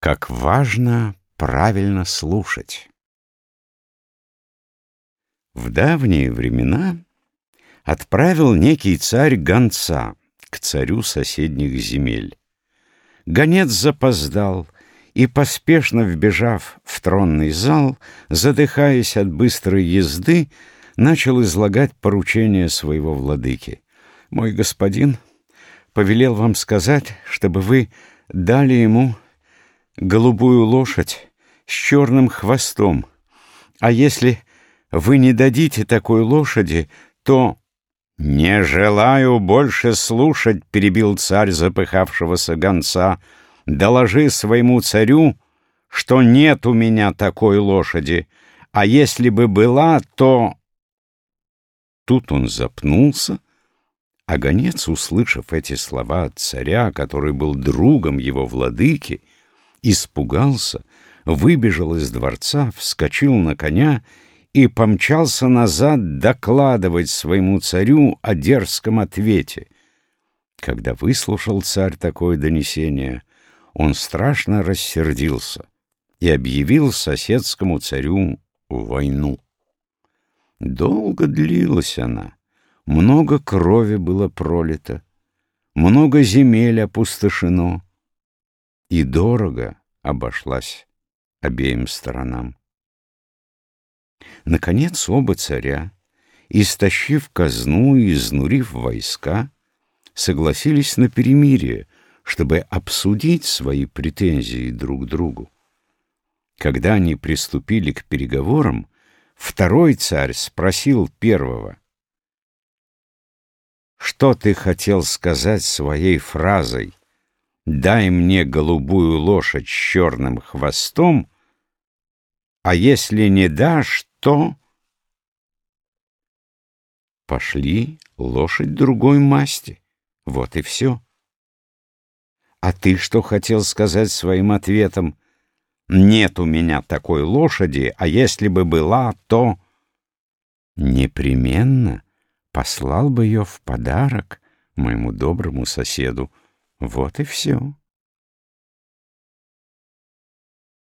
Как важно правильно слушать. В давние времена отправил некий царь гонца к царю соседних земель. Гонец запоздал и, поспешно вбежав в тронный зал, задыхаясь от быстрой езды, начал излагать поручение своего владыки. «Мой господин повелел вам сказать, чтобы вы дали ему голубую лошадь с черным хвостом. А если вы не дадите такой лошади, то... — Не желаю больше слушать, — перебил царь запыхавшегося гонца. — Доложи своему царю, что нет у меня такой лошади, а если бы была, то... Тут он запнулся, а гонец, услышав эти слова от царя, который был другом его владыки, — испугался, выбежал из дворца, вскочил на коня и помчался назад докладывать своему царю о дерзком ответе. Когда выслушал царь такое донесение, он страшно рассердился и объявил соседскому царю войну. Долго длилась она, много крови было пролито, много земель опустошено, и дорого обошлась обеим сторонам. Наконец оба царя, истощив казну и изнурив войска, согласились на перемирие, чтобы обсудить свои претензии друг к другу. Когда они приступили к переговорам, второй царь спросил первого, «Что ты хотел сказать своей фразой дай мне голубую лошадь с черным хвостом, а если не дашь, то... Пошли лошадь другой масти. Вот и все. А ты что хотел сказать своим ответом? Нет у меня такой лошади, а если бы была, то... Непременно послал бы ее в подарок моему доброму соседу, вот и все.